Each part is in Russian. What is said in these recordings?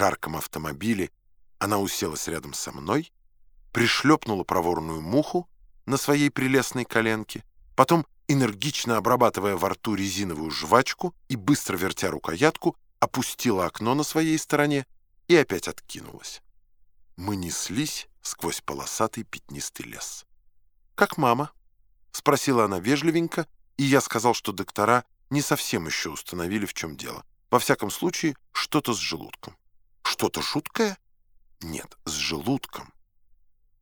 жарком автомобиле она уселась рядом со мной, пришлепнула проворную муху на своей прелестной коленке, потом, энергично обрабатывая во рту резиновую жвачку и быстро вертя рукоятку, опустила окно на своей стороне и опять откинулась. Мы неслись сквозь полосатый пятнистый лес. «Как мама?» — спросила она вежливенько, и я сказал, что доктора не совсем еще установили, в чем дело. Во всяком случае, что-то с желудком. Что-то жуткое? Нет, с желудком.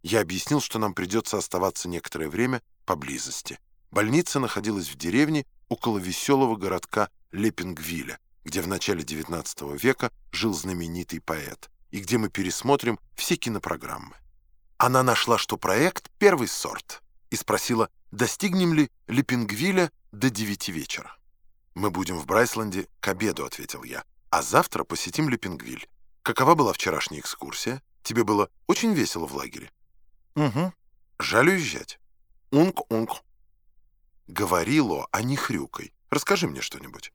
Я объяснил, что нам придется оставаться некоторое время поблизости. Больница находилась в деревне около веселого городка Лепингвиля, где в начале XIX века жил знаменитый поэт, и где мы пересмотрим все кинопрограммы. Она нашла, что проект — первый сорт, и спросила, достигнем ли Лепингвиля до девяти вечера. «Мы будем в Брайсланде к обеду», — ответил я, «а завтра посетим Лепингвиль. Какова была вчерашняя экскурсия? Тебе было очень весело в лагере?» «Угу. Жаль уезжать». «Унг-унг». «Говорило, а не хрюкой. Расскажи мне что-нибудь».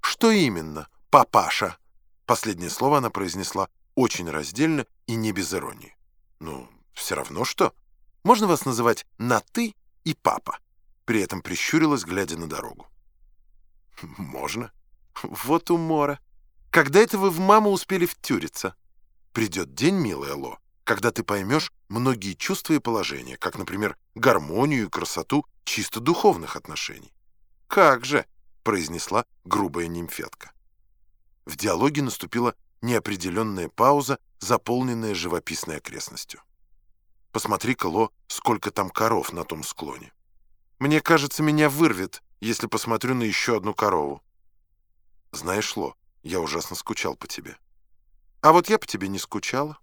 «Что именно, папаша?» Последнее слово она произнесла очень раздельно и не без иронии. «Ну, все равно что. Можно вас называть на «ты» и «папа». При этом прищурилась, глядя на дорогу. «Можно. Вот умора. Когда это вы в маму успели втюриться? Придет день, милая Ло, когда ты поймешь многие чувства и положения, как, например, гармонию и красоту чисто духовных отношений. «Как же!» — произнесла грубая нимфетка. В диалоге наступила неопределенная пауза, заполненная живописной окрестностью. Посмотри-ка, Ло, сколько там коров на том склоне. Мне кажется, меня вырвет, если посмотрю на еще одну корову. Знаешь, Ло, я ужасно скучал по тебе. А вот я по тебе не скучала.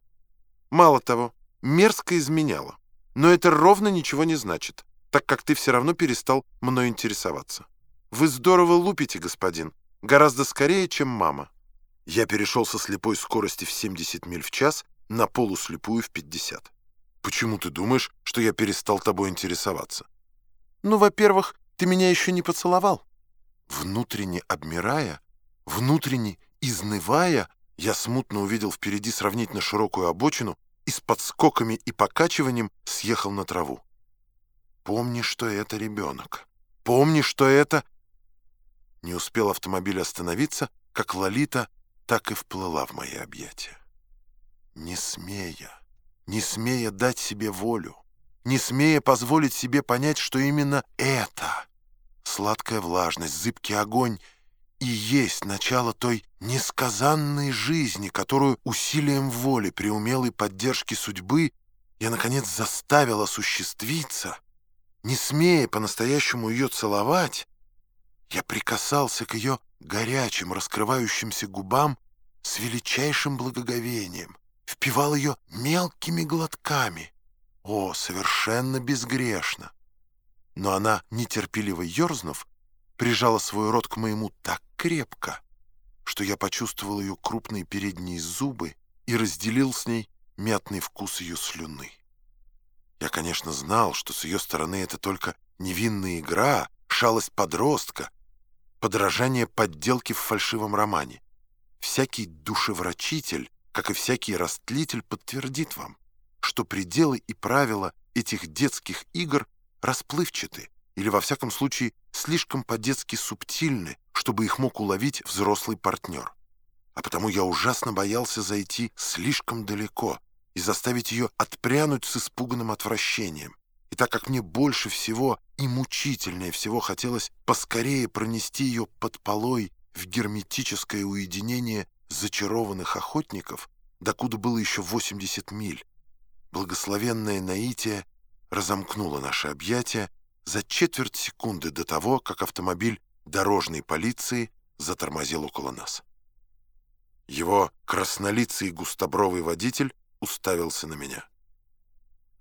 Мало того, мерзко изменяла. Но это ровно ничего не значит, так как ты все равно перестал мной интересоваться. Вы здорово лупите, господин, гораздо скорее, чем мама. Я перешел со слепой скорости в 70 миль в час на полуслепую в 50. Почему ты думаешь, что я перестал тобой интересоваться? Ну, во-первых, ты меня еще не поцеловал. Внутренне обмирая, внутренне изнывая, я смутно увидел впереди сравнительно широкую обочину и с подскоками и покачиванием съехал на траву. Помни, что это ребенок. Помни, что это... Не успел автомобиль остановиться, как Лолита так и вплыла в мои объятия. Не смея, не смея дать себе волю, не смея позволить себе понять, что именно это, сладкая влажность, зыбкий огонь, и есть начало той несказанной жизни, которую усилием воли при умелой поддержке судьбы я, наконец, заставил осуществиться, не смея по-настоящему ее целовать, я прикасался к ее горячим, раскрывающимся губам с величайшим благоговением, впивал ее мелкими глотками. О, совершенно безгрешно! Но она, нетерпеливо ерзнув, прижала свой рот к моему так крепко, что я почувствовал ее крупные передние зубы и разделил с ней мятный вкус ее слюны. Я, конечно, знал, что с ее стороны это только невинная игра, шалость подростка, подражание подделки в фальшивом романе. Всякий душеврачитель, как и всякий растлитель, подтвердит вам, что пределы и правила этих детских игр расплывчаты или, во всяком случае, слишком по-детски субтильны, чтобы их мог уловить взрослый партнер. А потому я ужасно боялся зайти слишком далеко и заставить ее отпрянуть с испуганным отвращением. И так как мне больше всего и мучительнее всего хотелось поскорее пронести ее под полой в герметическое уединение зачарованных охотников, докуда было еще 80 миль, благословенное наитие разомкнуло наше объятие за четверть секунды до того, как автомобиль дорожной полиции затормозил около нас. Его краснолицый густобровый водитель уставился на меня.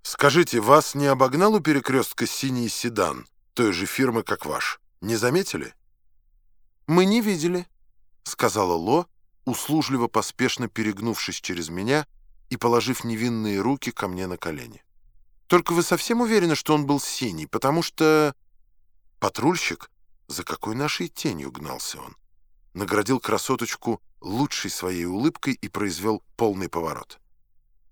«Скажите, вас не обогнал у перекрестка синий седан той же фирмы, как ваш? Не заметили?» «Мы не видели», — сказала Ло, услужливо поспешно перегнувшись через меня и положив невинные руки ко мне на колени. «Только вы совсем уверены, что он был синий, потому что...» Патрульщик, за какой нашей тенью гнался он? наградил красоточку лучшей своей улыбкой и произвел полный поворот.